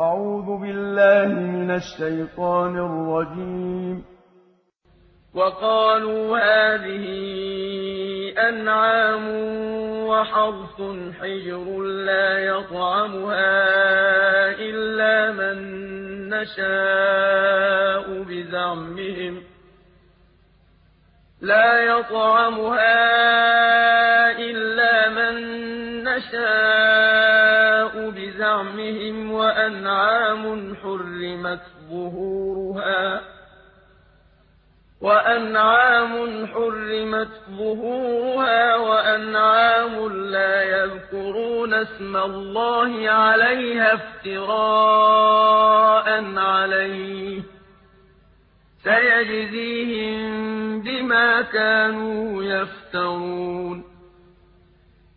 أعوذ بالله من الشيطان الرجيم. وقالوا هذه أنعام وحرث حجر لا يطعمها إلا من نشاء بزعمهم لا يطعمها إلا من نشاء بزعمهم وأنعام حرمت ظهورها وأنعام حرمت ظهورها وأنعام لا يذكرون اسم الله عليها افتراء عليه سيجزيهم بما كانوا يفترون